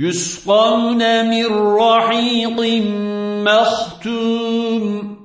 يسقون من رحيق مختوم.